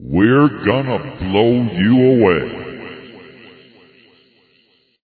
We're gonna blow you away.